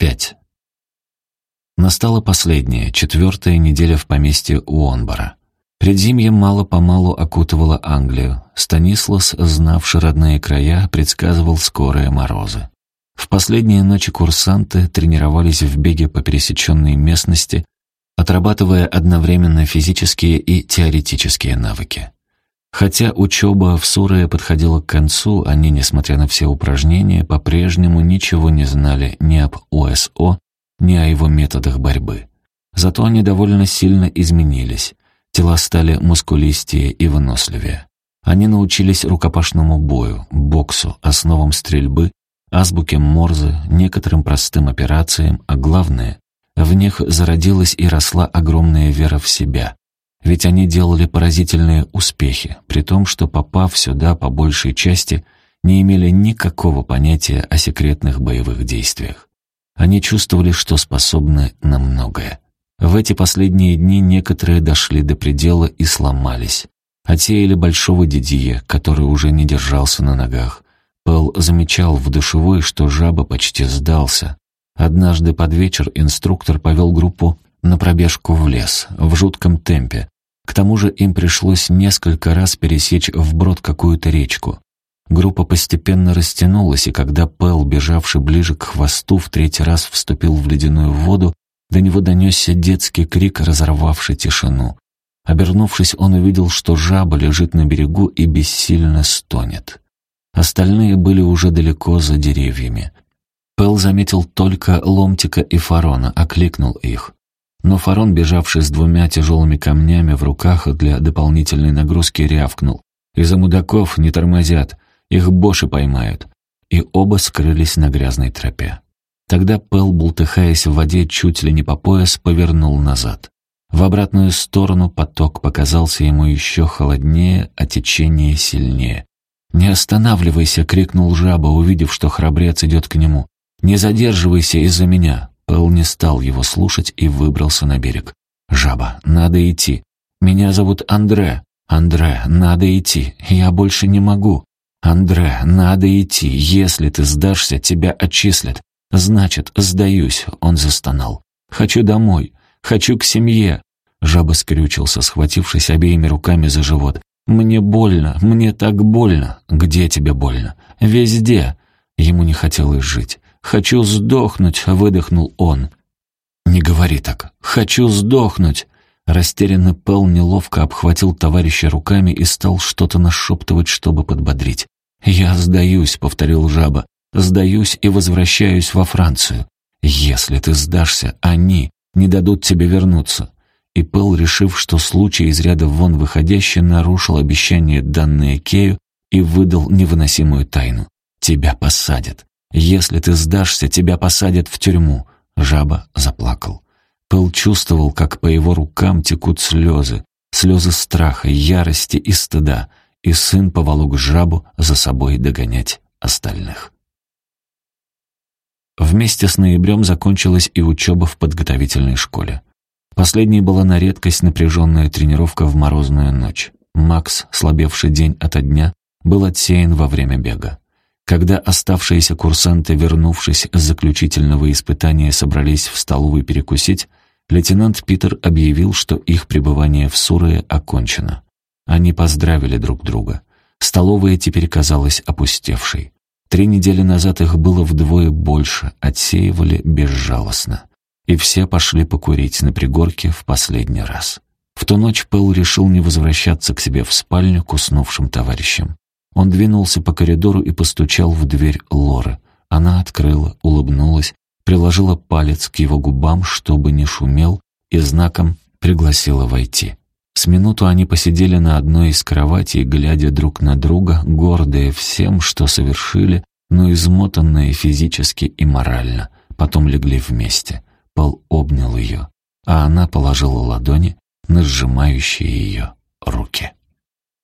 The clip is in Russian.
5. Настала последняя, четвертая неделя в поместье Уонбора. Предзимье мало-помалу окутывало Англию. Станислас, знавший родные края, предсказывал скорые морозы. В последние ночи курсанты тренировались в беге по пересеченной местности, отрабатывая одновременно физические и теоретические навыки. Хотя учеба в Сурее подходила к концу, они, несмотря на все упражнения, по-прежнему ничего не знали ни об ОСО, ни о его методах борьбы. Зато они довольно сильно изменились. Тела стали мускулистее и выносливее. Они научились рукопашному бою, боксу, основам стрельбы, азбуке Морзе, некоторым простым операциям, а главное, в них зародилась и росла огромная вера в себя, ведь они делали поразительные успехи, при том, что, попав сюда по большей части, не имели никакого понятия о секретных боевых действиях. Они чувствовали, что способны на многое. В эти последние дни некоторые дошли до предела и сломались. Отсеяли большого дидье, который уже не держался на ногах. Пэл замечал в душевой, что жаба почти сдался. Однажды под вечер инструктор повел группу на пробежку в лес, в жутком темпе. К тому же им пришлось несколько раз пересечь вброд какую-то речку. Группа постепенно растянулась, и когда Пэл, бежавший ближе к хвосту, в третий раз вступил в ледяную воду, до него донесся детский крик, разорвавший тишину. Обернувшись, он увидел, что жаба лежит на берегу и бессильно стонет. Остальные были уже далеко за деревьями. Пэл заметил только Ломтика и Фарона, окликнул их. Но Фарон, бежавший с двумя тяжелыми камнями в руках для дополнительной нагрузки, рявкнул. «Из-за мудаков не тормозят, их боши поймают». И оба скрылись на грязной тропе. Тогда Пэл, бултыхаясь в воде чуть ли не по пояс, повернул назад. В обратную сторону поток показался ему еще холоднее, а течение сильнее. «Не останавливайся!» — крикнул жаба, увидев, что храбрец идет к нему. «Не задерживайся из-за меня!» Пэл не стал его слушать и выбрался на берег. «Жаба, надо идти. Меня зовут Андре. Андре, надо идти. Я больше не могу. Андре, надо идти. Если ты сдашься, тебя отчислят. Значит, сдаюсь», — он застонал. «Хочу домой. Хочу к семье». Жаба скрючился, схватившись обеими руками за живот. «Мне больно, мне так больно». «Где тебе больно?» «Везде». Ему не хотелось жить. «Хочу сдохнуть», — выдохнул он. «Не говори так. Хочу сдохнуть». Растерянный Пэл неловко обхватил товарища руками и стал что-то нашептывать, чтобы подбодрить. «Я сдаюсь», — повторил жаба. «Сдаюсь и возвращаюсь во Францию. Если ты сдашься, они не дадут тебе вернуться». И Пэл, решив, что случай из ряда вон выходящий, нарушил обещание, данное Кею, и выдал невыносимую тайну. «Тебя посадят. «Если ты сдашься, тебя посадят в тюрьму». Жаба заплакал. Пэл чувствовал, как по его рукам текут слезы, слезы страха, ярости и стыда, и сын поволок жабу за собой догонять остальных. Вместе с ноябрем закончилась и учеба в подготовительной школе. Последней была на редкость напряженная тренировка в морозную ночь. Макс, слабевший день ото дня, был отсеян во время бега. Когда оставшиеся курсанты, вернувшись с заключительного испытания, собрались в столовой перекусить, лейтенант Питер объявил, что их пребывание в Сурое окончено. Они поздравили друг друга. Столовая теперь казалась опустевшей. Три недели назад их было вдвое больше, отсеивали безжалостно. И все пошли покурить на пригорке в последний раз. В ту ночь Пэл решил не возвращаться к себе в спальню к уснувшим товарищам. Он двинулся по коридору и постучал в дверь Лоры. Она открыла, улыбнулась, приложила палец к его губам, чтобы не шумел, и знаком пригласила войти. С минуту они посидели на одной из кроватей, глядя друг на друга, гордые всем, что совершили, но измотанные физически и морально. Потом легли вместе. Пол обнял ее, а она положила ладони на сжимающие ее руки.